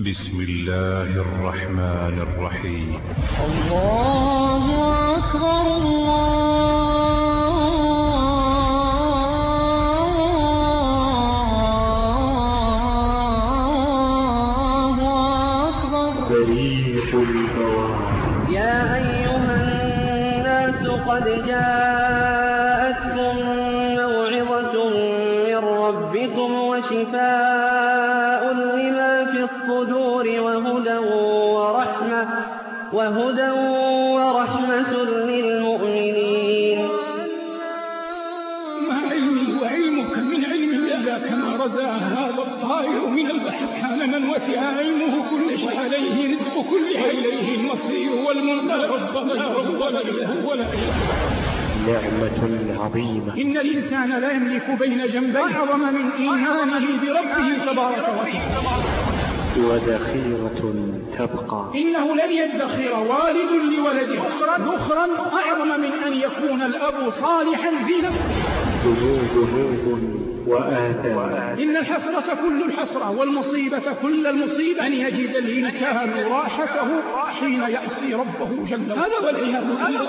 بسم الله الرحمن الرحيم. الله أكبر الله أكبر. بريح البوار يا أيها الناس قد جاءتكم موعظة من ربكم وشفاء الصدور وهدى ورحمة وهدى ورحمة للمؤمنين. ما علمي؟ وعلمك من علم الله كما رزا هذا الطائر من البحر. كان من وسع علمه كل شيء عليه رزق كل شيء إليه المصير والمنقلب ربنا لا رب ولا إله ولا إله نعمة عظيمة. إن الإنسان لا يملك بين جنبيه أعظم من إيمانه بربه تبارك وتعالى. وذخيرة تبقى. إنه لن يدخر والد لولده ذخرا أعظم من أن يكون الأب صالحا في نفسه. ذنوب ذنوب وآثام إن الحسرة كل الحسرة والمصيبة كل المصيبة. أن يجد الإنسان راحته حين يعصي ربه جل هذا والعياذ بالله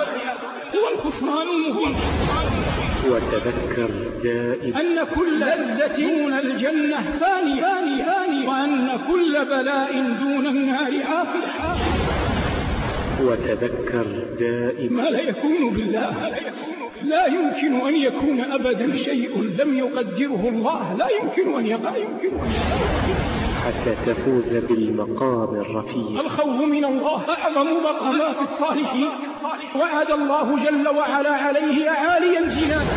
هو الخسران المبين وتذكر دائما. أن كل لذة دون الجنة ثاني ثاني ثاني وأن كل بلاء دون النار عافية وتذكر دائما. ما لا يكون بالله لا يمكن أن يكون أبدا شيء لم يقدره الله. لا يمكن أن يقع يمكن أن يقع. حتى تفوز بالمقام الرفيع. الخوف من الله أعظم مقامات الصالحين. وعد الله جل وعلا عليه أعالي الجنان.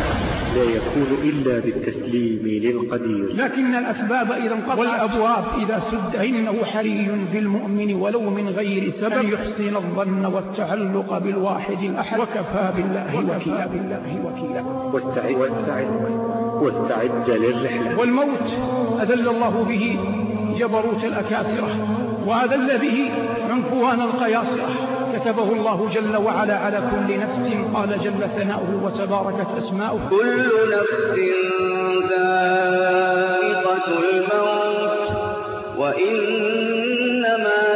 لا يكون إلا بالتسليم للقدير. لكن الأسباب إذا انقطعت. والأبواب إذا سد إنه حري بالمؤمن ولو من غير سبب. أن يحسن الظن والتعلق بالواحد الأحد. وكفى بالله وكيلا. بالله وكيلا. واستعد. واستعد. واستعد للرحلة. والموت أذل الله به. جبروت الأكاسرة وأذل به عنفوان القياصرة. كتبه الله جل وعلا على كل نفس قال جل ثناؤه وتباركت أسماؤه. كل نفس ذائقة الموت وإنما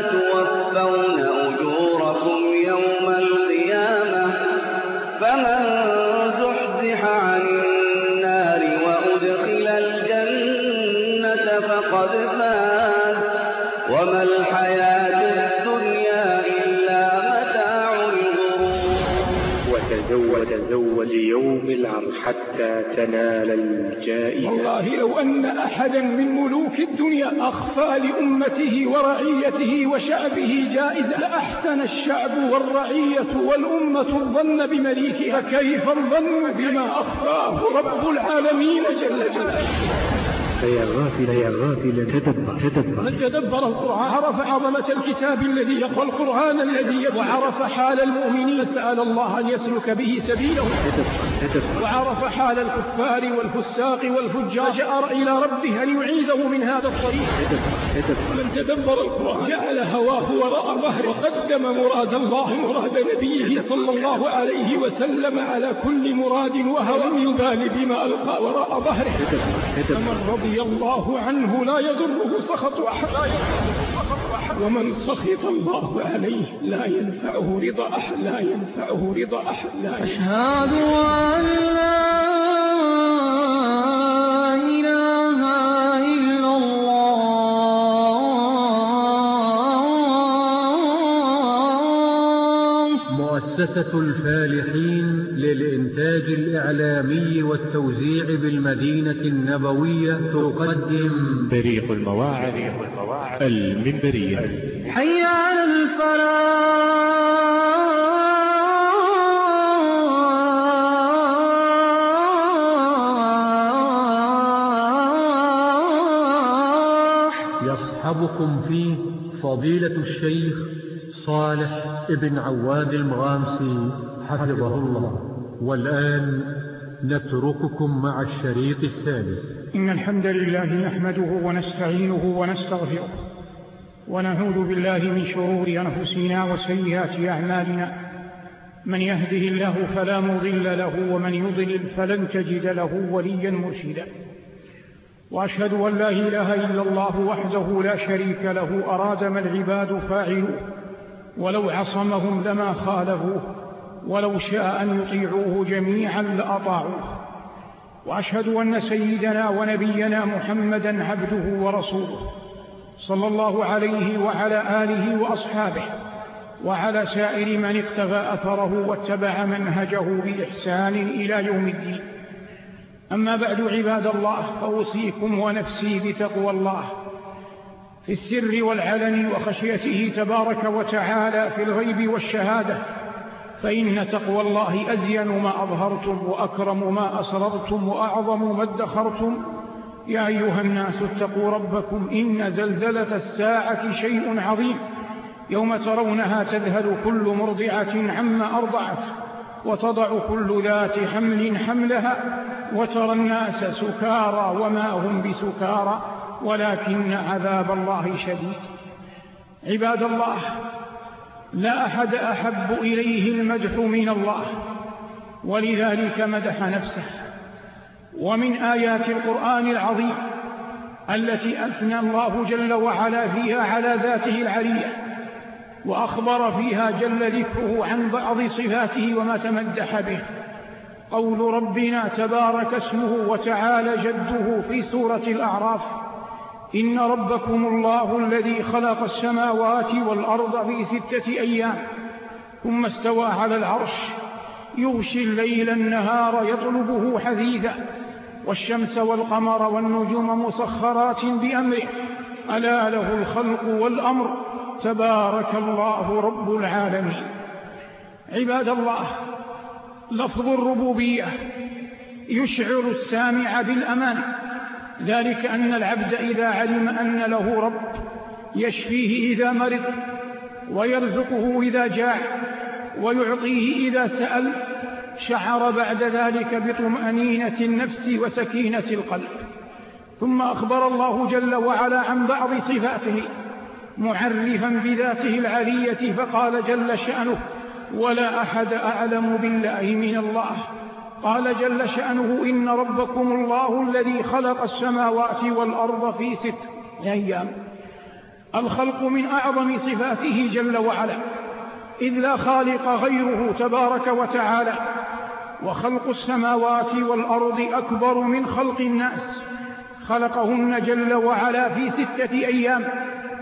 وتزود تزود ليوم العرض حتى تنال الجائزة. والله لو أن أحدا من ملوك الدنيا أخفى لأمته ورعيته وشعبه جائزة لأحسن الشعب والرعية والأمة الظن بمليكها. فكيف الظن بما أخفاه رب العالمين جل جلاله؟ فيا غافلا يا غافلا تدبر تدبر من تدبر القرآن. عرف عظمة الكتاب الذي يقرأ القرآن الذي وعرف حال المؤمنين. سأل الله أن يسلك به سبيله. تدبر تدبر وعرف حال الكفار والفساق والفجار. فجأر إلى ربه أن يعيذه من هذا الطريق. تدبر تدبر من تدبر القرآن. جعل هواه وراء ظهره. وقدم مراد الله مراد نبيه صلى الله عليه وسلم على كل مراد وهو لم يبال بما ألقى وراء ظهره. فمن رضي الله عنه لا يضره سخط أحد ومن سخط الله عليه لا ينفعه رضا أحد لا ينفعه رضا أحد لا ينفعه أشهد أن لا إله إلا الله. مؤسسة الفالحين للإنتاج الإعلامي والتوزيع بالمدينة النبوية تقدم. بريق المواعظ المنبرية. حي على الفلاح يصحبكم فيه فضيلة الشيخ صالح ابن عواد المغامسي حفظه الله. والآن نترككم مع الشريط الثالث. إن الحمد لله نحمده ونستعينه ونستغفره ونعوذ بالله من شرور أنفسنا وسيئات أعمالنا. من يهده الله فلا مضل له ومن يضلل فلن تجد له وليا مرشدا. وأشهد أن لا إله إلا الله وحده لا شريك له أراد ما العباد فاعلوه ولو عصمهم لما خالفوه. ولو شاء أن يطيعوه جميعا لأطاعوه. وأشهد أن سيدنا ونبينا محمدا عبده ورسوله صلى الله عليه وعلى آله وأصحابه وعلى سائر من اقتفى أثره واتبع منهجه بإحسان إلى يوم الدين. أما بعد عباد الله فأوصيكم ونفسي بتقوى الله. في السر والعلن وخشيته تبارك وتعالى في الغيب والشهادة فإن تقوى الله أزين ما أظهرتم وأكرم ما أسررتم وأعظم ما ادخرتم. يا أيها الناس اتقوا ربكم إن زلزلة الساعة شيء عظيم. يوم ترونها تذهل كل مرضعة عما أرضعت وتضع كل ذات حمل حملها وترى الناس سكارى وما هم بسكارى ولكن عذاب الله شديد. عباد الله لا أحد أحب إليه المدح من الله ولذلك مدح نفسه. ومن آيات القرآن العظيم التي أثنى الله جل وعلا فيها على ذاته العلية وأخبر فيها جل ذكره عن بعض صفاته وما تمدح به. قول ربنا تبارك اسمه وتعالى جده في سورة الأعراف إن ربكم الله الذي خلق السماوات والأرض في ستة أيام ثم استوى على العرش يغشي الليل النهار يطلبه حثيثا والشمس والقمر والنجوم مسخرات بأمره ألا له الخلق والأمر تبارك الله رب العالمين. عباد الله لفظ الربوبية يشعر السامع بالأمان ذلك أن العبد إذا علم أن له رب يشفيه إذا مرض ويرزقه إذا جاع ويعطيه إذا سأل شعر بعد ذلك بطمأنينة النفس وسكينة القلب. ثم أخبر الله جل وعلا عن بعض صفاته معرفا بذاته العلية فقال جل شأنه ولا أحد أعلم بالله من الله قال جل شأنه إن ربكم الله الذي خلق السماوات والأرض في ست أيام. الخلق من أعظم صفاته جل وعلا إذ لا خالق غيره تبارك وتعالى. وخلق السماوات والأرض أكبر من خلق الناس خلقهن جل وعلا في ستة أيام.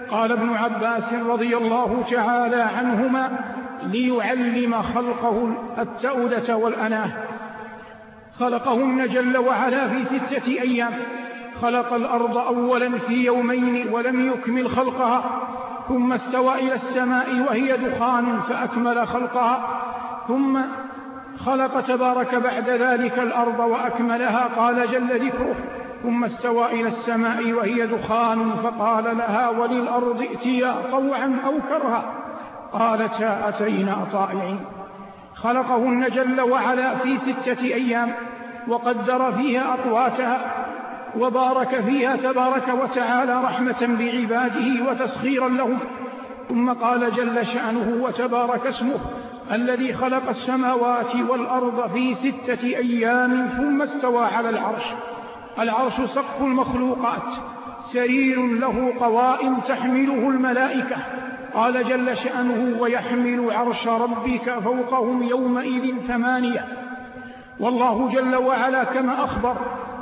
قال ابن عباس رضي الله تعالى عنهما ليعلم خلقه التأودة والأناة. خلقهن جل وعلا في ستة أيام. خلق الأرض أولا في يومين ولم يكمل خلقها ثم استوى إلى السماء وهي دخان فأكمل خلقها ثم خلق تبارك بعد ذلك الأرض وأكملها قال جل ذكره ثم استوى إلى السماء وهي دخان فقال لها وللأرض ائتيا طوعا أو كرها. قالتا أتينا طائعين. خلقهن جل وعلا في ستة أيام وقدر فيها أقواتها وبارك فيها تبارك وتعالى رحمة بعباده وتسخيرا لهم. ثم قال جل شأنه وتبارك اسمه الذي خلق السماوات والأرض في ستة أيام ثم استوى على العرش. العرش سقف المخلوقات سرير له قوائم تحمله الملائكة. قال جل شأنه ويحمل عرش ربك فوقهم يومئذ ثمانية. والله جل وعلا كما أخبر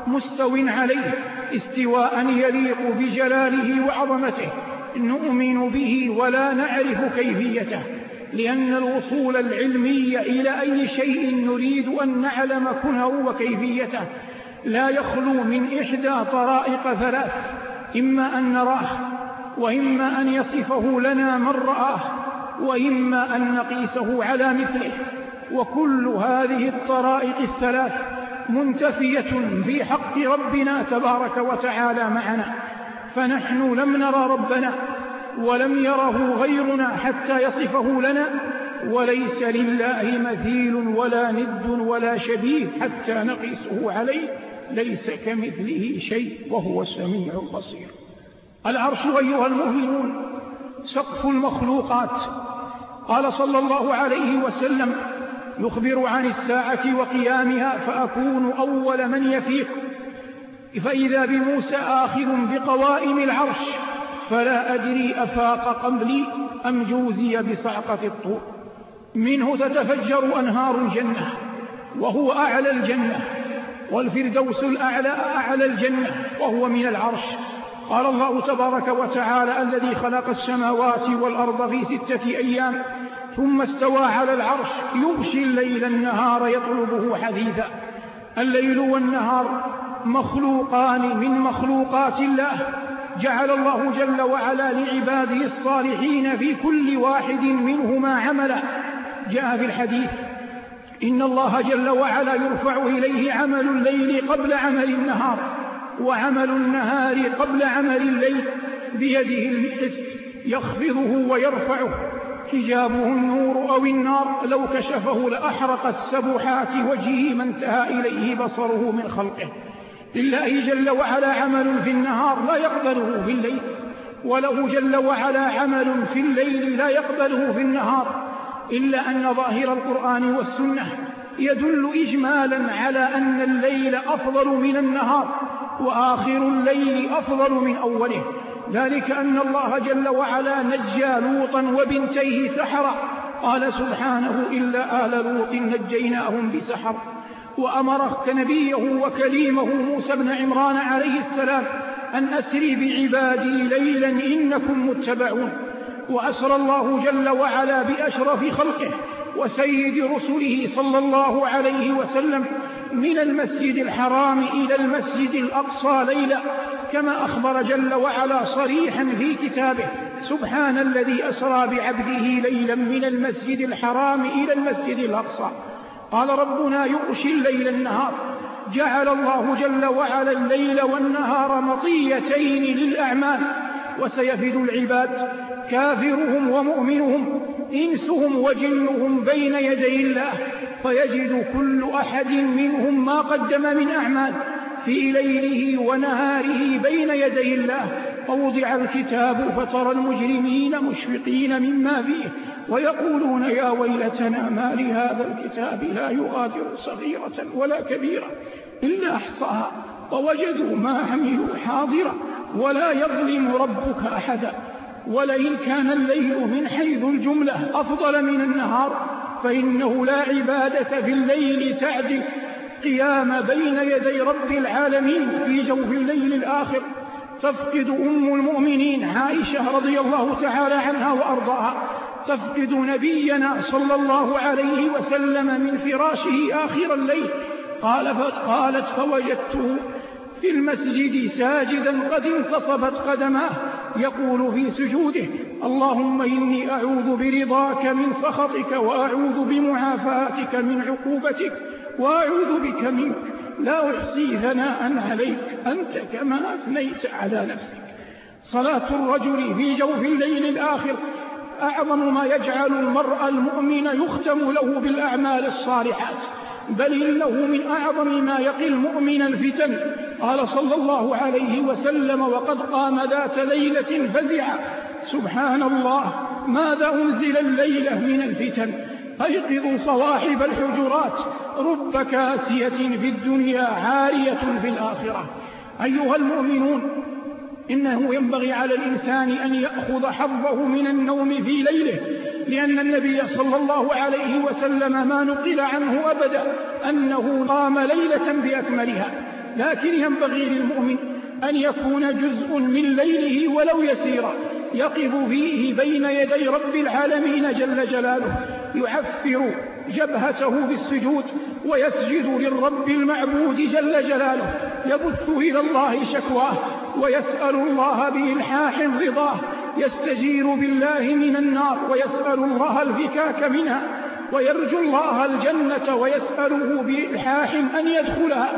مستو عليه استواء يليق بجلاله وعظمته. نؤمن به ولا نعرف كيفيته لأن الوصول العلمي إلى أي شيء نريد أن نعلم كنه وكيفيته. لا يخلو من إحدى طرائق ثلاث إما أن نراه وإما أن يصفه لنا من رآه وإما أن نقيسه على مثله. وكل هذه الطرائق الثلاث منتفية في حق ربنا تبارك وتعالى معنا. فنحن لم نرى ربنا ولم يره غيرنا حتى يصفه لنا وليس لله مثيل ولا ند ولا شبيه حتى نقيسه عليه. ليس كمثله شيء وهو السميع البصير. العرش أيها المؤمنون سقف المخلوقات. قال صلى الله عليه وسلم يخبر عن الساعة وقيامها فأكون أول من يفيق. فإذا بموسى آخذ بقوائم العرش فلا أدري أفاق قبلي أم جوزي بصعقة الطور. منه تتفجر أنهار الجنة وهو أعلى الجنة والفردوس الأعلى أعلى الجنة وهو من العرش. قال الله تبارك وتعالى الذي خلق السماوات والأرض في ستة أيام ثم استوى على العرش يغشي الليل النهار يطلبه حديثا. الليل والنهار مخلوقان من مخلوقات الله. جعل الله جل وعلا لعباده الصالحين في كل واحد منهما عملا. جاء في الحديث إن الله جل وعلا يرفع إليه عمل الليل قبل عمل النهار. وعمل النهار قبل عمل الليل بيده القسط يخفضه ويرفعه. حجابه النور أو النار لو كشفه لأحرقت سبحات وجهه ما انتهى إليه بصره من خلقه. لله جل وعلا عمل في النهار لا يقبله في الليل وله جل وعلا عمل في الليل لا يقبله في النهار إلا أن ظاهر القرآن والسنة يدل إجمالا على أن الليل أفضل من النهار. وآخر الليل أفضل من أوله. ذلك أن الله جل وعلا نجى لوطا وبنتيه سحرا. قال سبحانه إلا آل لوط نجيناهم بسحر. وأمر نبيه وكليمه موسى بن عمران عليه السلام أن أسري بعبادي ليلا إنكم متبعون. وأسرى الله جل وعلا بأشرف خلقه وسيد رسله صلى الله عليه وسلم من المسجد الحرام إلى المسجد الأقصى ليلا كما أخبر جل وعلا صريحا في كتابه سبحان الذي أسرى بعبده ليلا من المسجد الحرام إلى المسجد الأقصى. قال ربنا يغشي الليل النهار. جعل الله جل وعلا الليل والنهار مطيتين للأعمال وسيفد العباد كافرهم ومؤمنهم إنسهم وجنهم بين يدي الله فيجد كل أحد منهم ما قدم من أعمال في ليله ونهاره بين يدي الله. ووضع الكتاب فترى المجرمين مشفقين مما فيه ويقولون يا ويلتنا ما لهذا الكتاب لا يغادر صغيرة ولا كبيرة إلا أحصاها. ووجدوا ما عملوا حاضرا ولا يظلم ربك أحدا. ولئن كان الليل من حيث الجملة أفضل من النهار فإنه لا عبادة في الليل تعدل. قيام بين يدي رب العالمين في جوف الليل الآخر. تفقد أم المؤمنين عائشة رضي الله تعالى عنها وأرضاها. تفقد نبينا صلى الله عليه وسلم من فراشه آخر الليل. قال قالت فوجدته في المسجد ساجدا قد انتصبت قدماه يقول في سجوده اللهم إني أعوذ برضاك من سخطك وأعوذ بمعافاتك من عقوبتك وأعوذ بك منك. لا أحصي ثناء عليك أنت كما أثنيت على نفسك. صلاة الرجل في جوف الليل الآخر أعظم ما يجعل المرء المؤمن يختم له بالأعمال الصالحات. بل إنه من أعظم ما يقي المؤمن الفتن. قال صلى الله عليه وسلم وقد قام ذات ليلة فزعا سبحان الله ماذا أنزل الليلة من الفتن؟ أيقظوا صواحب الحجرات. رب كاسية في الدنيا عارية في الآخرة. أيها المؤمنون إنه ينبغي على الإنسان أن يأخذ حظه من النوم في ليله لأن النبي صلى الله عليه وسلم ما نقل عنه أبدا أنه قام ليلة بأكملها. لكن ينبغي للمؤمن أن يكون جزء من ليله ولو يسيرا يقف فيه بين يدي رب العالمين جل جلاله يعفر جبهته بالسجود ويسجد للرب المعبود جل جلاله يبث إلى الله شكواه ويسأل الله بإلحاح رضاه يستجير بالله من النار ويسأل الله الفكاك منها ويرجو الله الجنة ويسأله بإلحاح أن يدخلها.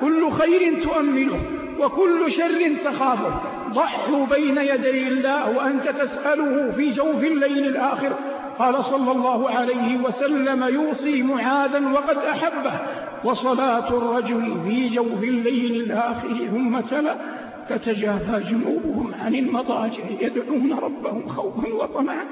كل خير تؤمله وكل شر تخافه. ضحوا بين يدي الله وأنت تسأله في جوف الليل الآخر. قال صلى الله عليه وسلم يوصي معاذا وقد أحبه. وصلاة الرجل في جوف الليل الآخر ثم تلا تتجافى جنوبهم عن المضاجع يدعون ربهم خوفا وطمعا.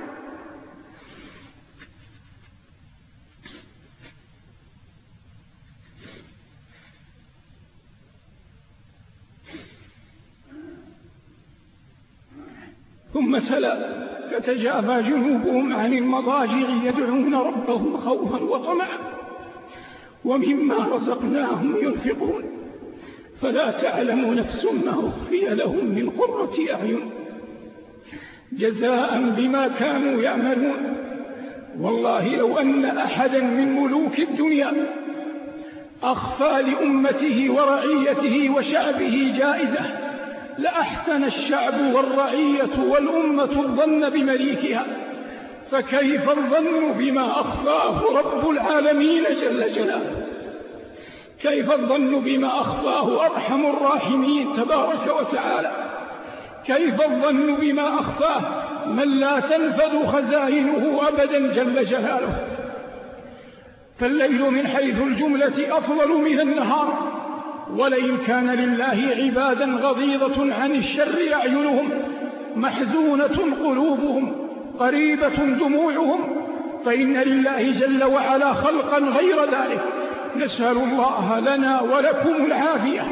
ثم تلا تتجافى جنوبهم عن المضاجع يدعون ربهم خوفا وطمعا. ومما رزقناهم ينفقون. فلا تعلم نفس ما أخفي لهم من قرة أعين. جزاء بما كانوا يعملون. والله لو أن أحدا من ملوك الدنيا أخفى لأمته ورعيته وشعبه جائزة لأحسن الشعب والرعية والأمة الظن بمليكها. فكيف الظن بما أخفاه رب العالمين جل جلاله؟ كيف الظن بما أخفاه أرحم الراحمين تبارك وتعالى؟ كيف الظن بما أخفاه من لا تنفذ خزائنه أبدا جل جلاله؟ فالليل من حيث الجملة أفضل من النهار ولئن كان لله عبادا غضيضة عن الشر أعينهم محزونة قلوبهم قريبة دموعهم فإن لله جل وعلا خلقا غير ذلك. نسأل الله لنا ولكم العافية.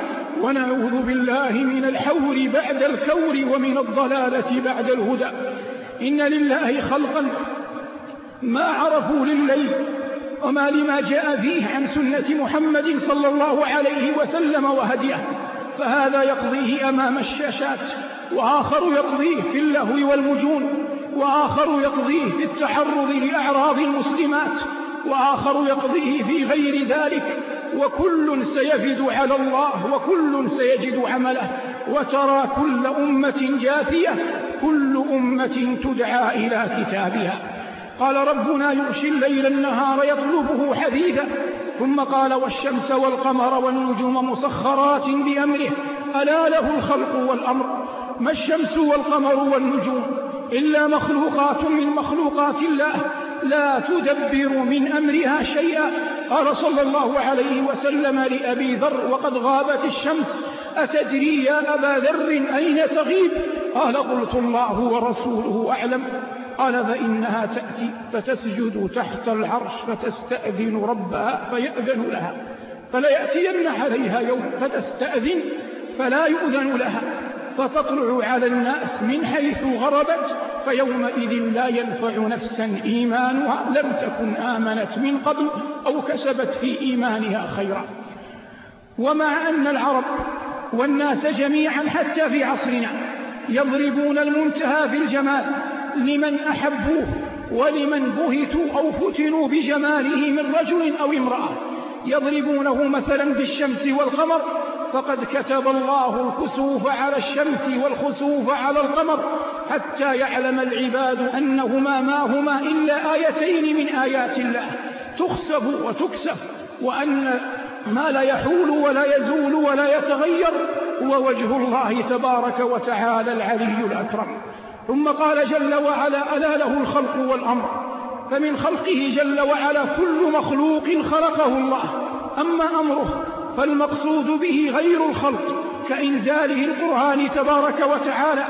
ونعوذ بالله من الحور بعد الكور ومن الضلالة بعد الهدى. إن لله خلقا. ما عرفوا لليل وما لما جاء فيه عن سنة محمد صلى الله عليه وسلم وهديه. فهذا يقضيه أمام الشاشات وآخر يقضيه في اللهو والمجون وآخر يقضيه في التحرض لأعراض المسلمات. وآخر يقضيه في غير ذلك وكل سيفد على الله وكل سيجد عمله وترى كل أمة جاثية كل أمة تدعى إلى كتابها. قال ربنا يغشي الليل النهار يطلبه حديثا ثم قال والشمس والقمر والنجوم مسخرات بأمره ألا له الخلق والأمر؟ ما الشمس والقمر والنجوم؟ إلا مخلوقات من مخلوقات الله. لا تدبر من أمرها شيئا. قال صلى الله عليه وسلم لأبي ذر وقد غابت الشمس أتدري يا أبا ذر أين تغيب؟ قال قلت الله ورسوله أعلم. قال فإنها تأتي فتسجد تحت العرش فتستأذن ربها فيأذن لها فليأتين عليها يوم فتستأذن فلا يؤذن لها. فتطلع على الناس من حيث غربت فيومئذ لا ينفع نفسا إيمانها لم تكن آمنت من قبل أو كسبت في إيمانها خيرا. ومع أن العرب والناس جميعا حتى في عصرنا يضربون المنتهى في الجمال لمن أحبوه ولمن بهتوا أو فتنوا بجماله من رجل أو امرأة يضربونه مثلا بالشمس والقمر فقد كتب الله الكسوف على الشمس والخسوف على القمر حتى يعلم العباد أنهما ما هما إلا آيتين من آيات الله. تخسف وتكسف وأن ما لا يحول ولا يزول ولا يتغير هو وجه الله تبارك وتعالى العلي الأكرم. ثم قال جل وعلا ألا له الخلق والأمر؟ فمن خلقه جل وعلا كل مخلوق خلقه الله. أما أمره فالمقصود به غير الخلق كإنزاله القرآن تبارك وتعالى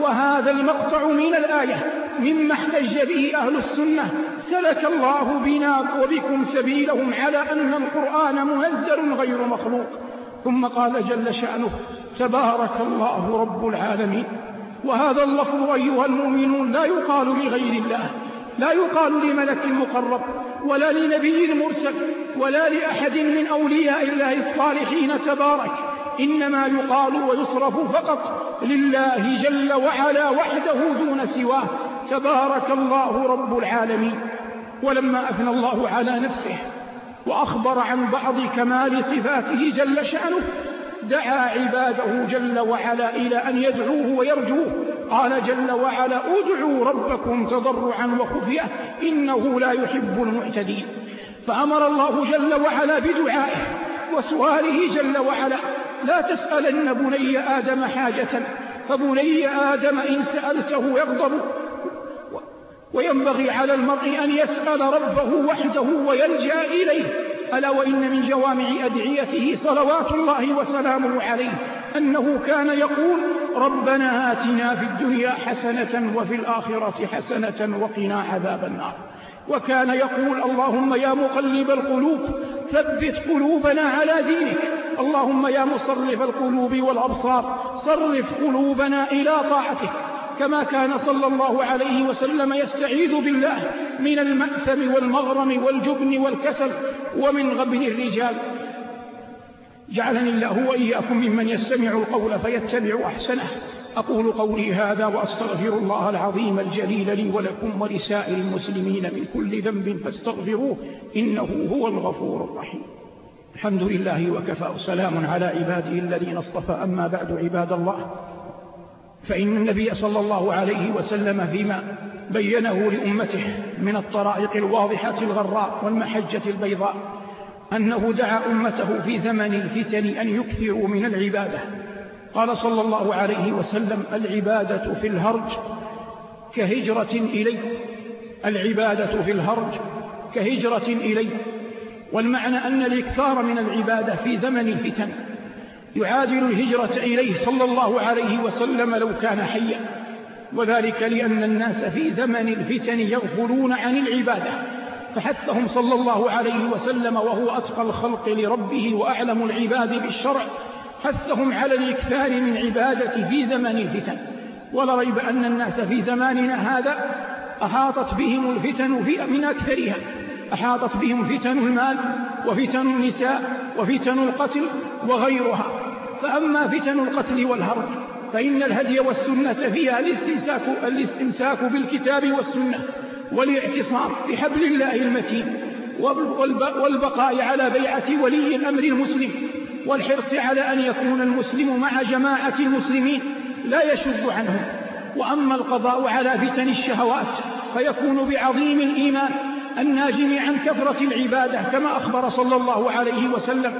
وهذا المقطع من الآية مما احتج به أهل السنة سلك الله بنا وبكم سبيلهم على أن القرآن منزل غير مخلوق. ثم قال جل شأنه تبارك الله رب العالمين. وهذا اللفظ أيها المؤمنون لا يقال لغير الله. لا يقال لملك مقرب ولا لنبي مرسل ولا لأحد من أولياء الله الصالحين تبارك إنما يقال ويصرف فقط لله جل وعلا وحده دون سواه. تبارك الله رب العالمين. ولما أثنى الله على نفسه وأخبر عن بعض كمال صفاته جل شأنه دعا عباده جل وعلا إلى أن يدعوه ويرجوه. قال جل وعلا ادعوا ربكم تضرعا وخفية إنه لا يحب المعتدين. فأمر الله جل وعلا بدعائه وسؤاله جل وعلا. لا تسألن بني آدم حاجة فبني آدم إن سألته يغضب. وينبغي على المرء أن يسأل ربه وحده ويلجأ إليه. ألا وإن من جوامع أدعيته صلوات الله وسلامه عليه أنه كان يقول ربنا آتنا في الدنيا حسنة وفي الآخرة حسنة وقنا عذاب النار. وكان يقول اللهم يا مقلب القلوب ثبت قلوبنا على دينك. اللهم يا مصرف القلوب والأبصار صرف قلوبنا إلى طاعتك. كما كان صلى الله عليه وسلم يستعيذ بالله من المأثم والمغرم والجبن والكسل ومن غبن الرجال. جعلني الله وإياكم ممن يستمع القول فيتبع أحسنه. أقول قولي هذا وأستغفر الله العظيم الجليل لي ولكم ولسائر المسلمين من كل ذنب فاستغفروه إنه هو الغفور الرحيم. الحمد لله وكفى وسلام على عباده الذين اصطفى. أما بعد عباد الله فإن النبي صلى الله عليه وسلم فيما بينه لأمته من الطرائق الواضحة الغراء والمحجة البيضاء أنه دعا أمته في زمن الفتن أن يكثروا من العبادة. قال صلى الله عليه وسلم العبادة في الهرج كهجرة إليه العبادة في الهرج كهجرة إليه والمعنى أن الإكثار من العبادة في زمن الفتن يعادل الهجرة إليه صلى الله عليه وسلم لو كان حيا. وذلك لأن الناس في زمن الفتن يغفلون عن العبادة. فحثهم صلى الله عليه وسلم وهو أتقى الخلق لربه وأعلم العباد بالشرع حثهم على الإكثار من عبادة في زمن الفتن. ولا ريب أن الناس في زماننا هذا أحاطت بهم الفتن في من أكثرها. أحاطت بهم فتن المال وفتن النساء وفتن القتل وغيرها. فأما فتن القتل والهرج فإن الهدي والسنة فيها الاستمساك, الاستمساك بالكتاب والسنة والاعتصام بحبل الله المتين والبقاء على بيعة ولي الأمر المسلم والحرص على أن يكون المسلم مع جماعة المسلمين لا يشد عنهم. وأما القضاء على فتن الشهوات فيكون بعظيم الإيمان الناجم عن كثرة العبادة كما أخبر صلى الله عليه وسلم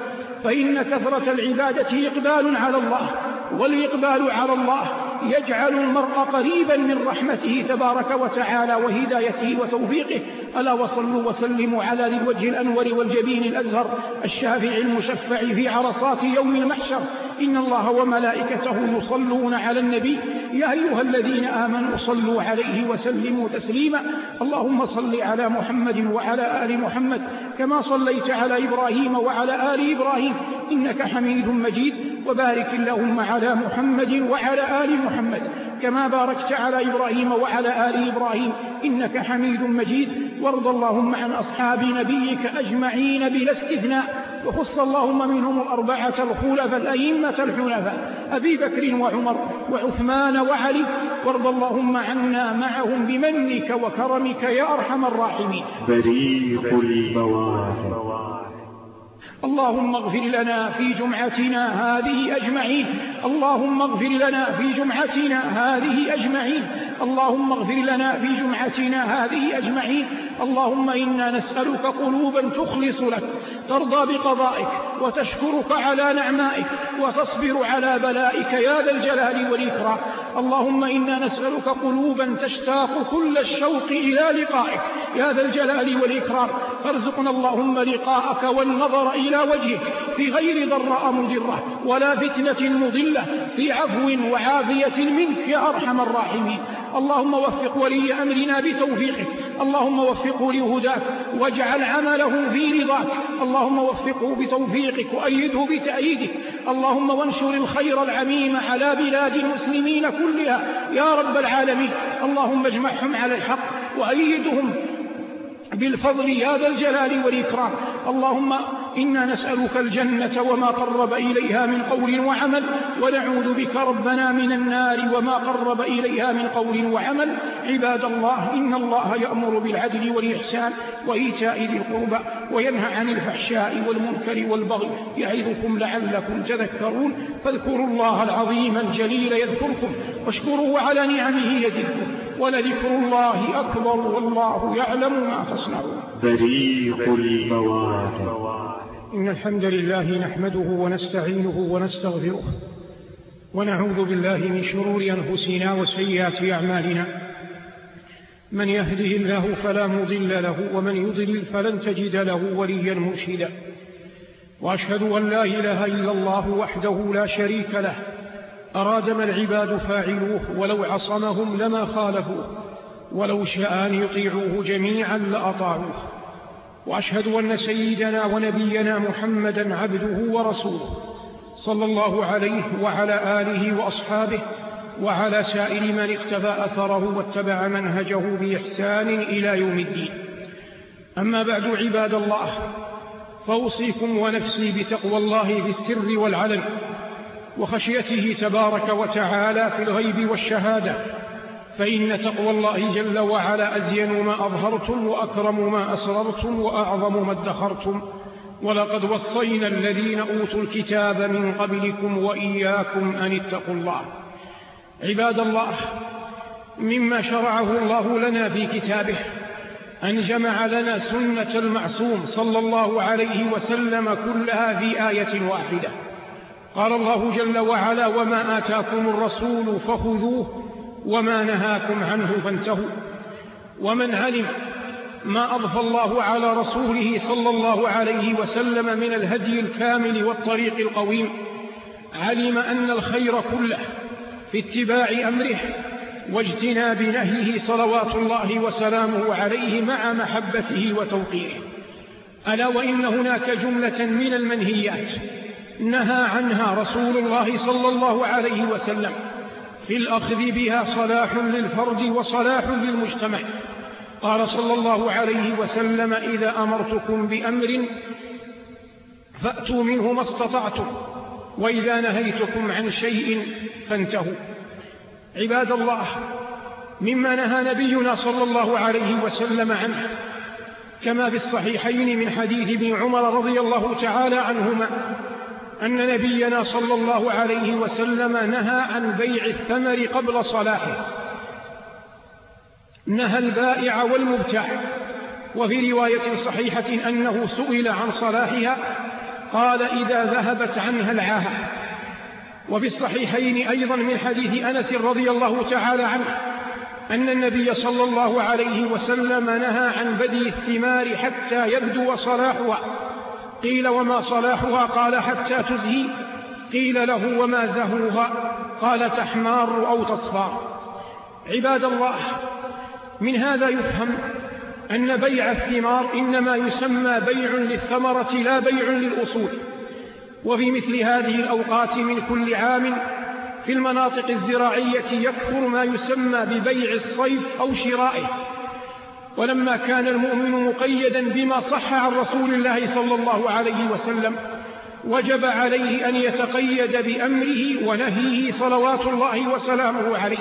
فإن كثرة العبادة إقبال على الله والإقبال على الله يجعل المرء قريبا من رحمته تبارك وتعالى وهدايته وتوفيقه. ألا وصلوا وسلموا على ذي الوجه الأنور والجبين الأزهر الشافع المشفع في عرصات يوم المحشر. إن الله وملائكته يصلون على النبي. يا أيها الذين آمنوا صلوا عليه وسلموا تسليما. اللهم صل على محمد وعلى آل محمد كما صليت على إبراهيم وعلى آل إبراهيم. إنك حميد مجيد وبارك اللهم على محمد وعلى آل محمد كما باركت على إبراهيم وعلى آل إبراهيم إنك حميد مجيد. وارض اللهم عن أصحاب نبيك أجمعين بلا استثناء وخص اللهم منهم الأربعة الخلفاء الأئمة الحنفاء أبي بكر وعمر وعثمان وعلي. وارض اللهم عنا معهم بمنك وكرمك يا أرحم الراحمين. بريق البواهر اللهم اغفر لنا في جمعتنا هذه أجمعين. اللهم اغفر لنا في جمعتنا هذه أجمعين. اللهم اغفر لنا في جمعتنا هذه أجمعين. اللهم إنا نسألك قلوبا تخلص لك ترضى بقضائك وتشكرك على نعمائك وتصبر على بلائك يا ذا الجلال والإكرام. اللهم إنا نسألك قلوبا تشتاق كل الشوق إلى لقائك يا ذا الجلال والإكرام. فارزقنا اللهم لقاءك والنظر إلى وجهك في غير ضراء مضرة ولا فتنة مضلة. في عفو وعافية منك يا أرحم الراحمين. اللهم وفق ولي أمرنا بتوفيقك اللهم وفقه لهداك واجعل عمله في رضاك. اللهم وفقه بتوفيقك وأيده بتأييدك. اللهم وانشر الخير العميم على بلاد المسلمين كلها يا رب العالمين. اللهم اجمعهم على الحق وأيدهم بالفضل يا ذا الجلال والإكرام. اللهم إنا نسألك الجنة وما قرب إليها من قول وعمل ونعوذ بك ربنا من النار وما قرب إليها من قول وعمل. عباد الله إن الله يأمر بالعدل والإحسان وإيتاء ذي القربى وينهى عن الفحشاء والمنكر والبغي يعظكم لعلكم تذكرون. فاذكروا الله العظيم الجليل يذكركم واشكروا على نعمه يزدكم ولذكر الله أكبر والله يعلم ما تصنعون. بريق البواهر إن الحمد لله نحمده ونستعينه ونستغفره ونعوذ بالله من شرور أنفسنا وسيئات أعمالنا. من يهده الله فلا مضل له ومن يضلل فلن تجد له وليا مرشدا. وأشهد أن لا إله إلا الله وحده لا شريك له. أراد ما العباد فاعلوه ولو عصمهم لما خالفوه. ولو شاء أن يطيعوه جميعا لأطاعوه. وأشهد أن سيدنا ونبينا محمدا عبده ورسوله صلى الله عليه وعلى آله وأصحابه وعلى سائر من اقتفى أثره واتبع منهجه بإحسان إلى يوم الدين. أما بعد عباد الله فأوصيكم ونفسي بتقوى الله في السر والعلن وخشيته تبارك وتعالى في الغيب والشهادة فإن تقوى الله جل وعلا أزين ما أظهرتم وأكرم ما أسررتم وأعظم ما ادخرتم. ولقد وصينا الذين أوتوا الكتاب من قبلكم وإياكم أن اتقوا الله. عباد الله مما شرعه الله لنا في كتابه أن جمع لنا سنة المعصوم صلى الله عليه وسلم كلها في آية واحدة. قال الله جل وعلا وما آتاكم الرسول فخذوه وما نهاكم عنه فانتهوا. ومن علم ما أضفى الله على رسوله صلى الله عليه وسلم من الهدي الكامل والطريق القويم علم أن الخير كله في اتباع أمره واجتناب نهيه صلوات الله وسلامه عليه مع محبته وتوقيره. ألا وإن هناك جملة من المنهيات نهى عنها رسول الله صلى الله عليه وسلم في الأخذ بها صلاح للفرد وصلاح للمجتمع. قال صلى الله عليه وسلم إذا أمرتكم بأمر فأتوا منه ما استطعتم وإذا نهيتكم عن شيء فانتهوا. عباد الله مما نهى نبينا صلى الله عليه وسلم عنه كما في الصحيحين من حديث ابن عمر رضي الله تعالى عنهما أن نبينا صلى الله عليه وسلم نهى عن بيع الثمر قبل صلاحه. نهى البائع والمبتاع. وفي رواية صحيحة أنه سئل عن صلاحها قال إذا ذهبت عنها العاهة. وفي الصحيحين أيضا من حديث أنس رضي الله تعالى عنه أن النبي صلى الله عليه وسلم نهى عن بدي الثمار حتى يبدو صلاحها. قيل وما صلاحها؟ قال حتى تزهي. قيل له وما زهوها؟ قال تحمار أو تصفار. عباد الله من هذا يفهم أن بيع الثمار إنما يسمى بيع للثمرة لا بيع للأصول. وفي مثل هذه الأوقات من كل عام في المناطق الزراعية يكثر ما يسمى ببيع الصيف أو شرائه. ولما كان المؤمن مقيدا بما صح عن رسول الله صلى الله عليه وسلم وجب عليه أن يتقيد بأمره ونهيه صلوات الله وسلامه عليه.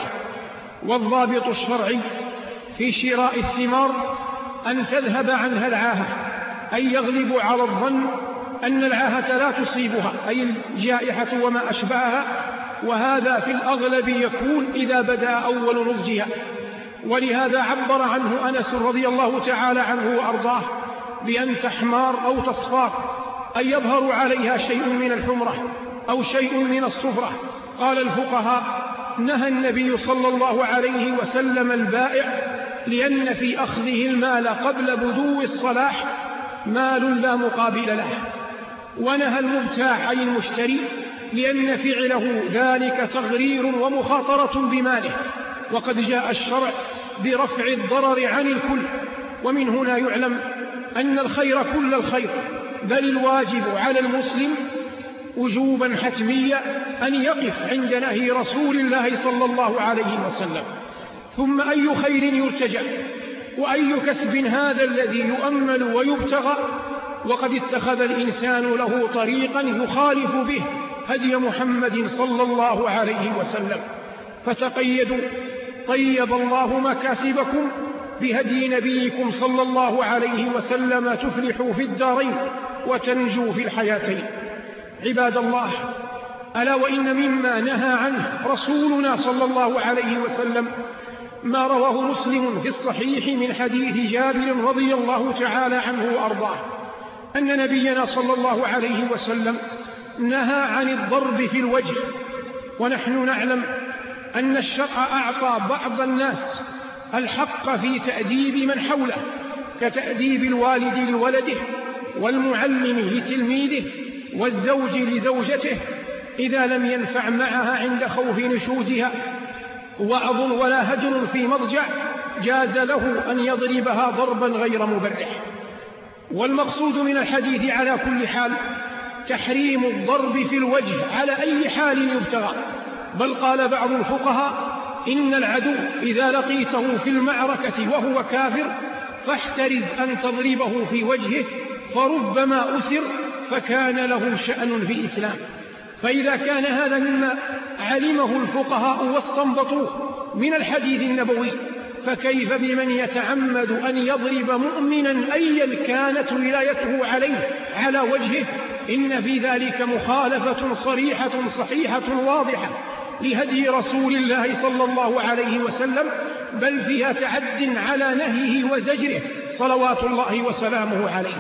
والضابط الشرعي في شراء الثمار أن تذهب عنها العاهة أي يغلب على الظن أن العاهة لا تصيبها أي الجائحة وما أشبهها وهذا في الأغلب يكون إذا بدأ أول نضجها ولهذا عبر عنه أنس رضي الله تعالى عنه وأرضاه بأن تحمار أو تصفار أي يظهر عليها شيء من الحمرة أو شيء من الصفرة. قال الفقهاء نهى النبي صلى الله عليه وسلم البائع لأن في أخذه المال قبل بدو الصلاح مال لا مقابل له. ونهى المبتاع أي المشتري لأن فعله ذلك تغرير ومخاطرة بماله. وقد جاء الشرع برفع الضرر عن الكل. ومن هنا يعلم أن الخير كل الخير بل الواجب على المسلم وجوبا حتميا أن يقف عند نهي رسول الله صلى الله عليه وسلم. ثم أي خير يرتجى؟ وأي كسب هذا الذي يؤمل ويبتغى؟ وقد اتخذ الإنسان له طريقا يخالف به هدي محمد صلى الله عليه وسلم. فتقيدوا طيب الله مكاسبكم بهدي نبيكم صلى الله عليه وسلم تفلحوا في الدارين وتنجوا في الحياتين. عباد الله ألا وإن مما نهى عنه رسولنا صلى الله عليه وسلم ما رواه مسلم في الصحيح من حديث جابر رضي الله تعالى عنه وأرضاه أن نبينا صلى الله عليه وسلم نهى عن الضرب في الوجه. ونحن نعلم أن الشرع أعطى بعض الناس الحق في تأديب من حوله كتأديب الوالد لولده والمعلم لتلميذه والزوج لزوجته إذا لم ينفع معها عند خوف نشوزها وعظ ولا هجر في مضجع جاز له أن يضربها ضربا غير مبرح. والمقصود من الحديث على كل حال تحريم الضرب في الوجه على أي حال يبتغى بل قال بعض الفقهاء إن العدو إذا لقيته في المعركة وهو كافر فاحترز أن تضربه في وجهه فربما أسر فكان له شأن في الإسلام. فإذا كان هذا مما علمه الفقهاء واستنبطوه من الحديث النبوي فكيف بمن يتعمد أن يضرب مؤمنا أيا كانت ولايته عليه على وجهه؟ إن في ذلك مخالفة صريحة صحيحة واضحة. لهدي رسول الله صلى الله عليه وسلم بل فيها تعد على نهيه وزجره صلوات الله وسلامه عليه.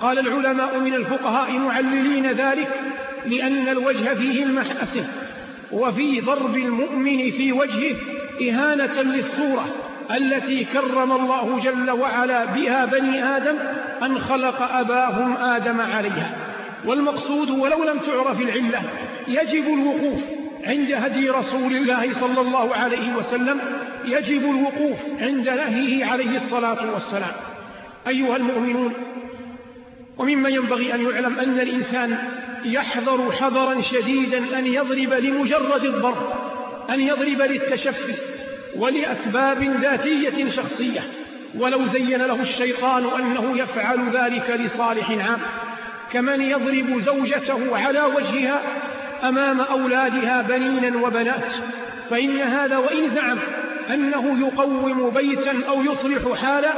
قال العلماء من الفقهاء معللين ذلك لأن الوجه فيه المحاسن وفي ضرب المؤمن في وجهه إهانة للصورة التي كرم الله جل وعلا بها بني آدم أن خلق أباهم آدم عليها. والمقصود ولو لم تعرف العلة يجب الوقوف عند هدي رسول الله صلى الله عليه وسلم يجب الوقوف عند نهيه عليه الصلاة والسلام. أيها المؤمنون ومما ينبغي أن يعلم أن الإنسان يحذر حذرا شديدا أن يضرب لمجرد الضرب أن يضرب للتشفي ولأسباب ذاتية شخصية. ولو زين له الشيطان أنه يفعل ذلك لصالح عام كمن يضرب زوجته على وجهها أمام أولادها بنينا وبنات فإن هذا وإن زعم أنه يقوم بيتا أو يصلح حالا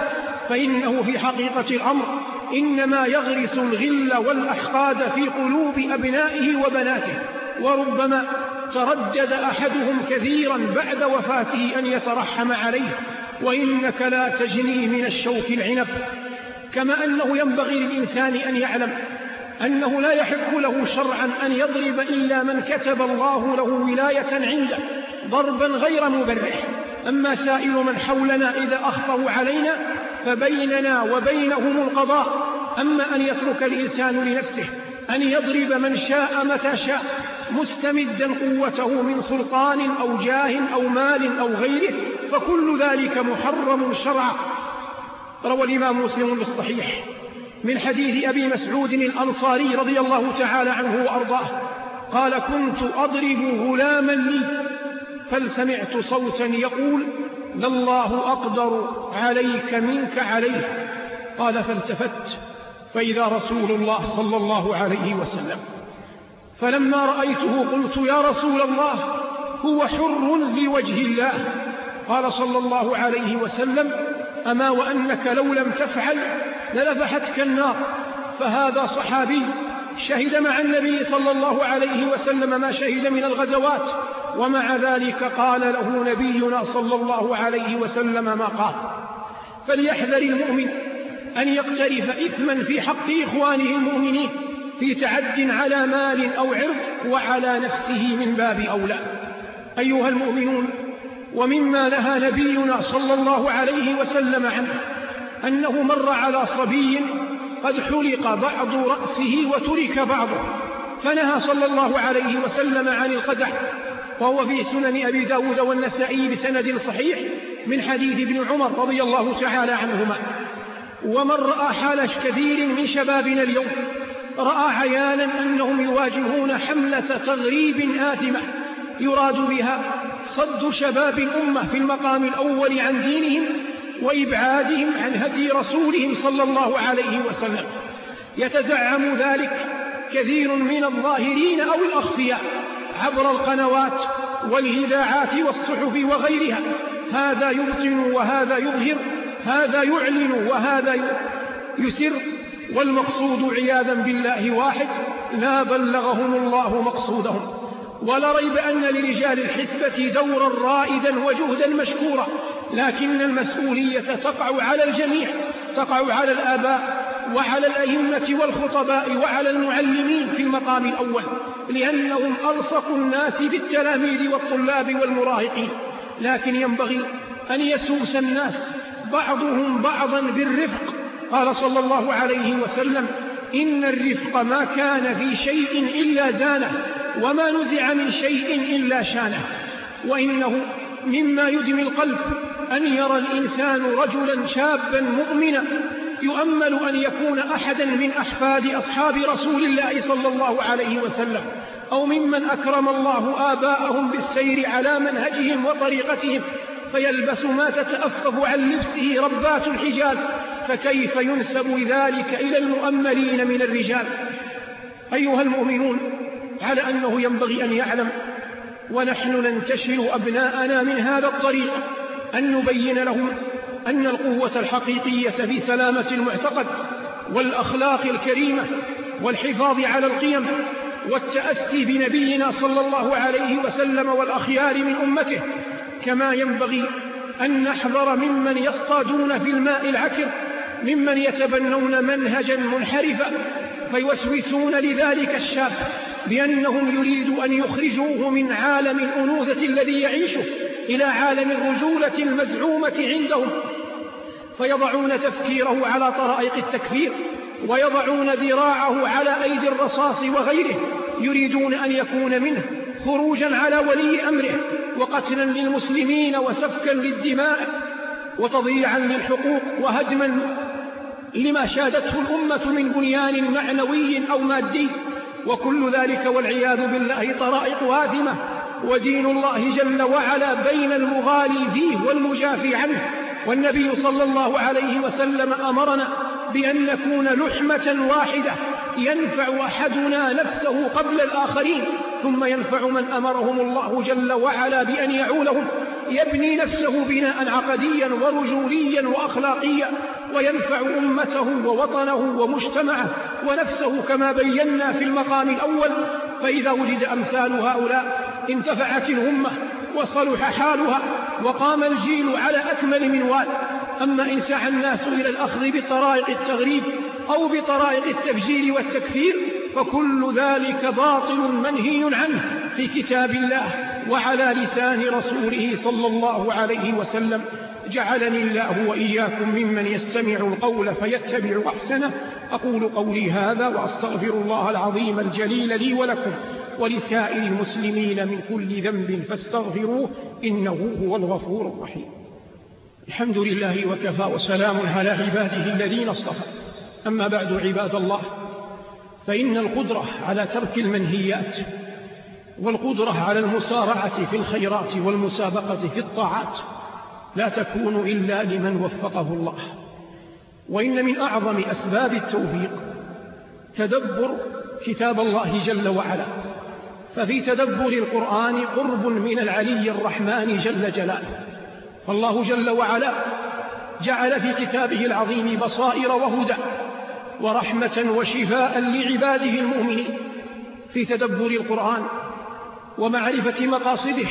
فإنه في حقيقة الأمر إنما يغرس الغل والأحقاد في قلوب أبنائه وبناته وربما تردد أحدهم كثيرا بعد وفاته أن يترحم عليه وإنك لا تجني من الشوك العنب. كما أنه ينبغي للإنسان أن يعلم أنه لا يحق له شرعا أن يضرب إلا من كتب الله له ولاية عنده ضربا غير مبرح. أما سائر من حولنا إذا أخطوا علينا فبيننا وبينهم القضاء. أما أن يترك الإنسان لنفسه أن يضرب من شاء متى شاء مستمدا قوته من سلطان أو جاه أو مال أو غيره فكل ذلك محرم شرعا. روى الإمام مسلم بالصحيح. من حديث أبي مسعود الأنصاري رضي الله تعالى عنه وأرضاه قال كنت أضرب غلاما لي فلسمعت صوتا يقول لله أقدر عليك منك عليه قال فالتفت فإذا رسول الله صلى الله عليه وسلم فلما رأيته قلت يا رسول الله هو حر لوجه الله قال صلى الله عليه وسلم أما وأنك لو لم تفعل للفحتك النار. فهذا صحابي شهد مع النبي صلى الله عليه وسلم ما شهد من الغزوات ومع ذلك قال له نبينا صلى الله عليه وسلم ما قال. فليحذر المؤمن أن يقترف إثما في حق إخوانه المؤمنين في تعد على مال أو عرض وعلى نفسه من باب أولى. أيها المؤمنون ومما نهى نبينا صلى الله عليه وسلم عنه أنه مر على صبي قد حلق بعض رأسه وترك بعضه فنهى صلى الله عليه وسلم عن القدح وهو في سنن أبي داود والنسائي بسند صحيح من حديث ابن عمر رضي الله تعالى عنهما. ومن رأى حال كثير من شبابنا اليوم رأى عيانا أنهم يواجهون حملة تغريب آثمة يراد بها صد شباب الأمة في المقام الأول عن دينهم وإبعادهم عن هدي رسولهم صلى الله عليه وسلم. يتزعم ذلك كثير من الظاهرين أو الأخفياء عبر القنوات والإذاعات والصحف وغيرها. هذا يبطن وهذا يظهر هذا يعلن وهذا يسر. والمقصود عياذا بالله واحد لا بلغهم الله مقصودهم. ولا ريب أن لرجال الحسبة دورا رائدا وجهدا مشكورا. لكن المسؤولية تقع على الجميع تقع على الآباء وعلى الأئمة والخطباء وعلى المعلمين في المقام الأول لأنهم ألصق الناس بالتلاميذ والطلاب والمراهقين. لكن ينبغي أن يسوس الناس بعضهم بعضا بالرفق. قال صلى الله عليه وسلم إن الرفق ما كان في شيء إلا زانه وما نزع من شيء إلا شانه. وإنه مما يدمي القلب أن يرى الإنسان رجلا شابا مؤمنا يؤمل أن يكون أحدا من أحفاد أصحاب رسول الله صلى الله عليه وسلم أو ممن أكرم الله آباءهم بالسير على منهجهم وطريقتهم فيلبس ما تتأفف عن لبسه ربات الحجاب فكيف ينسب ذلك إلى المؤملين من الرجال؟ أيها المؤمنون على أنه ينبغي أن يعلم ونحن ننتشر أبناءنا من هذا الطريق. أن نبين لهم أن القوة الحقيقية في سلامة المعتقد والأخلاق الكريمة والحفاظ على القيم والتأسي بنبينا صلى الله عليه وسلم والأخيار من أمته كما ينبغي أن نحذر ممن يصطادون في الماء العكر ممن يتبنون منهجا منحرفا فيوسوسون لذلك الشاب. بأنهم يريدوا أن يخرجوه من عالم الأنوثة الذي يعيشه إلى عالم الرجولة المزعومة عندهم. فيضعون تفكيره على طرائق التكفير ويضعون ذراعه على أيدي الرصاص وغيره يريدون أن يكون منه خروجا على ولي أمره وقتلا للمسلمين وسفكا للدماء وتضييعا للحقوق وهدما لما شادته الأمة من بنيان معنوي أو مادي. وكل ذلك والعياذ بالله طرائق هادمة ودين الله جل وعلا بين المغالي فيه والمجافي عنه. والنبي صلى الله عليه وسلم أمرنا بأن نكون لحمة واحدة ينفع أحدنا نفسه قبل الآخرين ثم ينفع من أمرهم الله جل وعلا بأن يعولهم. يبني نفسه بناء عقديا ورجوليا وأخلاقيا وينفع أمته ووطنه ومجتمعه ونفسه كما بينا في المقام الأول فإذا وجد أمثال هؤلاء انتفعت الأمة وصلح حالها وقام الجيل على أكمل منوال أما إن سعى الناس إلى الأخذ بطرائق التغريب أو بطرائق التفجير والتكفير فكل ذلك باطل منهي عنه في كتاب الله وعلى لسان رسوله صلى الله عليه وسلم. جعلني الله وإياكم ممن يستمع القول فيتبع أحسنه. أقول قولي هذا وأستغفر الله العظيم الجليل لي ولكم ولسائر المسلمين من كل ذنب فاستغفروه إنه هو الغفور الرحيم. الحمد لله وكفى وسلام على عباده الذين اصطفى. أما بعد عباد الله فإن القدرة على ترك المنهيات والقدرة على المسارعة في الخيرات والمسابقة في الطاعات لا تكون إلا لمن وفقه الله. وإن من أعظم أسباب التوفيق تدبر كتاب الله جل وعلا. ففي تدبر القرآن قرب من العلي الرحمن جل جلاله. فالله جل وعلا جعل في كتابه العظيم بصائر وهدى ورحمة وشفاء لعباده المؤمنين في تدبر القرآن ومعرفة مقاصده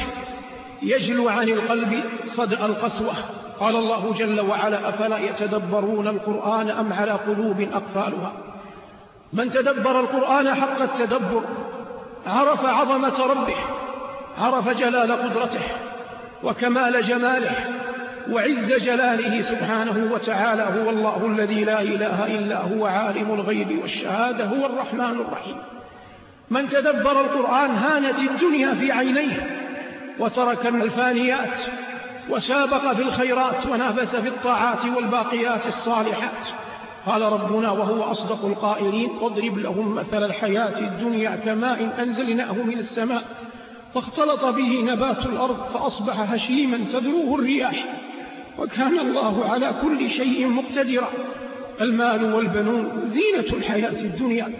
يجلو عن القلب صدأ القسوة. قال الله جل وعلا أفلا يتدبرون القرآن أم على قلوب أقفالها؟ من تدبر القرآن حق التدبر عرف عظمة ربه عرف جلال قدرته وكمال جماله وعز جلاله سبحانه وتعالى هو الله الذي لا إله إلا هو عالم الغيب والشهادة هو الرحمن الرحيم. من تدبر القرآن هانت الدنيا في عينيه وترك الفانيات وسابق في الخيرات ونافس في الطاعات والباقيات الصالحات. قال ربنا وهو أصدق القائلين واضرب لهم مثل الحياة الدنيا كماء أنزلناه من السماء فاختلط به نبات الأرض فأصبح هشيما تذروه الرياح. وكان الله على كل شيء مقتدرا. المال والبنون زينة الحياة الدنيا.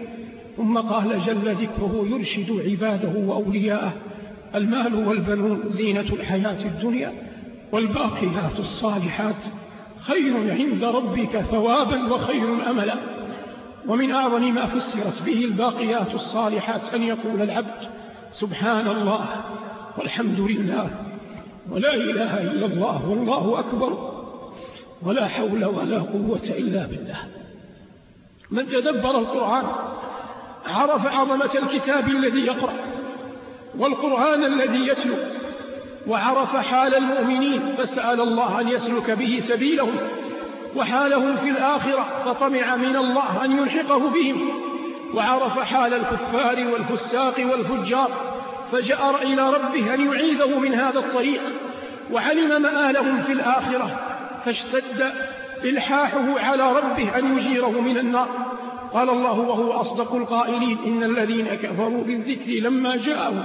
ثم قال جل ذكره يرشد عباده وأولياءه. المال والبنون زينة الحياة الدنيا والباقيات الصالحات. خير عند ربك ثوابا وخير أملا. ومن أعظم ما فسرت به الباقيات الصالحات أن يقول العبد سبحان الله والحمد لله ولا إله إلا الله والله أكبر ولا حول ولا قوة إلا بالله. من تدبر القرآن عرف عظمة الكتاب الذي يقرأ والقرآن الذي يتلو. وعرف حال المؤمنين فسأل الله أن يسلك به سبيلهم. وحالهم في الآخرة فطمع من الله أن يلحقه بهم. وعرف حال الكفار والفساق والفجار فجأر إلى ربه أن يعيذه من هذا الطريق. وعلم مآلهم في الآخرة فاشتد إلحاحه على ربه أن يجيره من النار. قال الله وهو أصدق القائلين إن الذين كفروا بالذكر لما جاءهم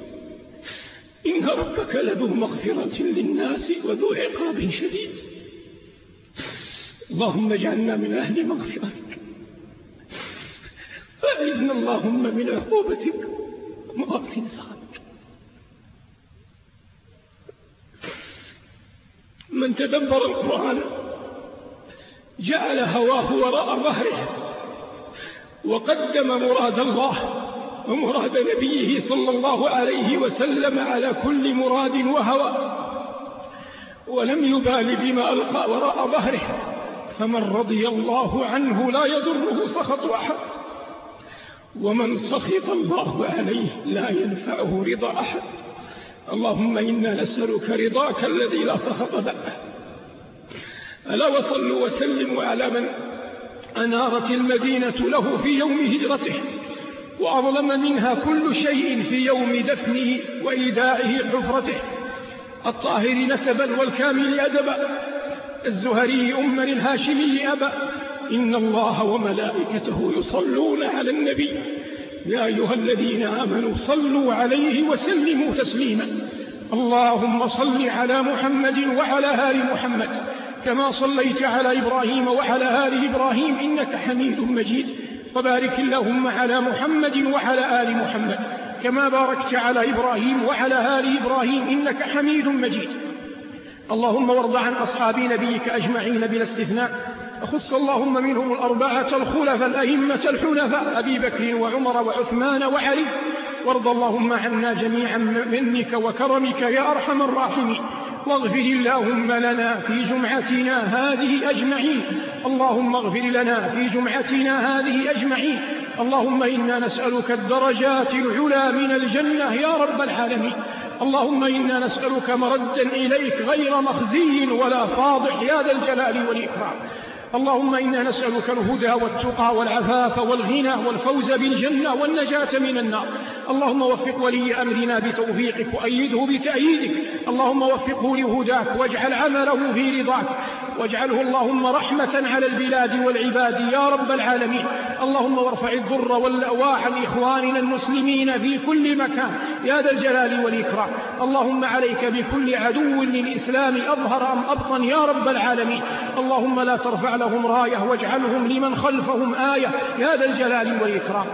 إن ربك لذو مغفرة للناس وذو عقاب شديد. اللهم اجعلنا من أهل مغفرتك. فأعذنا اللهم من عقوبتك. ومواطن سخطك من تدبر القرآن جعل هواه وراء ظهره. وقدم مراد الله ومراد نبيه صلى الله عليه وسلم على كل مراد وهوى ولم يبال بما ألقى وراء ظهره فمن رضي الله عنه لا يضره سخط أحد ومن سخط الله عليه لا ينفعه رضا أحد. اللهم إنا نسألك رضاك الذي لا سخط بعده ألا وصلوا وسلموا على من أنارت المدينة له في يوم هجرته. وأظلم منها كل شيء في يوم دفنه وإيداعه حفرته. الطاهر نسبا والكامل أدبا الزهري أما الهاشمي أبا إن الله وملائكته يصلون على النبي. يا أيها الذين آمنوا صلوا عليه وسلموا تسليما. اللهم صل على محمد وعلى آل محمد. كما صليت على إبراهيم وعلى آل إبراهيم إنك حميد مجيد. وبارك اللهم على محمد وعلى آل محمد كما باركت على إبراهيم وعلى آل إبراهيم إنك حميد مجيد. اللهم وارض عن أصحاب نبيك أجمعين بلا استثناء أخص اللهم منهم الأربعة الخلفاء الأئمة الحنفاء أبي بكر وعمر وعثمان وعلي. وارض اللهم عنا جميعا منك وكرمك يا أرحم الراحمين. واغفر اللهم لنا في جمعتنا هذه أجمعين. اللهم اغفر لنا في جمعتنا هذه أجمعين. اللهم إنا نسألك الدرجات العلى من الجنة يا رب العالمين. اللهم إنا نسألك مردا إليك غير مخزي ولا فاضح يا ذا الجلال والإكرام. اللهم إنا نسألك الهدى والتقى والعفاف والغنى والفوز بالجنة والنجاة من النار. اللهم وفق ولي أمرنا بتوفيقك وأيده بتأييدك. اللهم وفقه لهداك واجعل عمله في رضاك. واجعله اللهم رحمة على البلاد والعباد يا رب العالمين. اللهم وارفع الضر واللأواح عن إخواننا المسلمين في كل مكان. يا ذا الجلال والإكرام. اللهم عليك بكل عدو للإسلام أظهر أم أبطن يا رب العالمين. اللهم لا ترفع لهم راية واجعلهم لمن خلفهم آية. يا ذا الجلال والإكرام.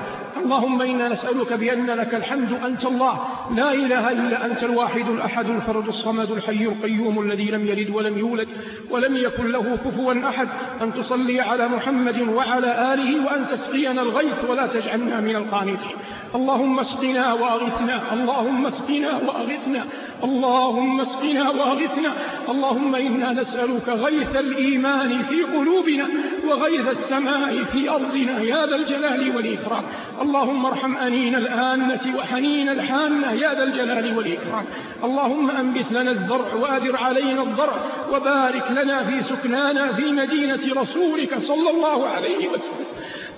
اللهم إنا نسألك بأن لك الحمد أنت الله. لا إله إلا أنت الواحد الأحد الفرد الصمد الحي القيوم الذي لم يلد ولم يولد ولم يكن له كفوا أحد. أن تصلي على محمد وعلى آله وأن تسقينا الغيث ولا تجعلنا من القانتين اللهم اسقنا وأغثنا. اللهم اسقنا وأغثنا. اللهم اسقنا وأغثنا. اللهم إنا نسألك غيث الإيمان في قلوبنا. وغيث السماء في أرضنا يا ذا الجلال والإكرام. اللهم ارحم أنين الآنة وحنين الحانة يا ذا الجلال والإكرام. اللهم أنبت لنا الزرع وأدر علينا الضرع وبارك لنا في سكنانا في مدينة رسولك صلى الله عليه وسلم.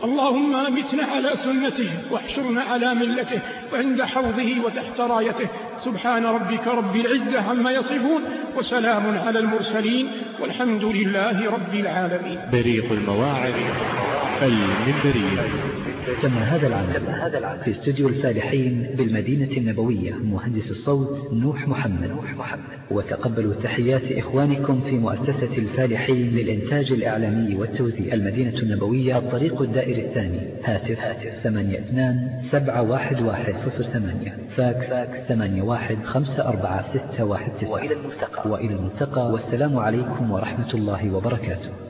اللهم أمتنا على سنته واحشرنا على ملته وعند حوضه وتحت رايته. سبحان ربك رب العزة عما يصفون وسلام على المرسلين والحمد لله رب العالمين. بريق المواعظ المنبرية. تم هذا العمل في استوديو الفالحين بالمدينة النبوية. مهندس الصوت نوح محمد. وتقبلوا تحيات إخوانكم في مؤسسة الفالحين للإنتاج الإعلامي والتوزيع. المدينة النبوية الطريق الدائري الثاني هاتف ثمانية اثنان سبعة واحد واحد صفر ثمانية فاكس ثمانية واحد خمسة أربعة ستة واحد تسعة. وإلى الملتقى والسلام عليكم ورحمة الله وبركاته.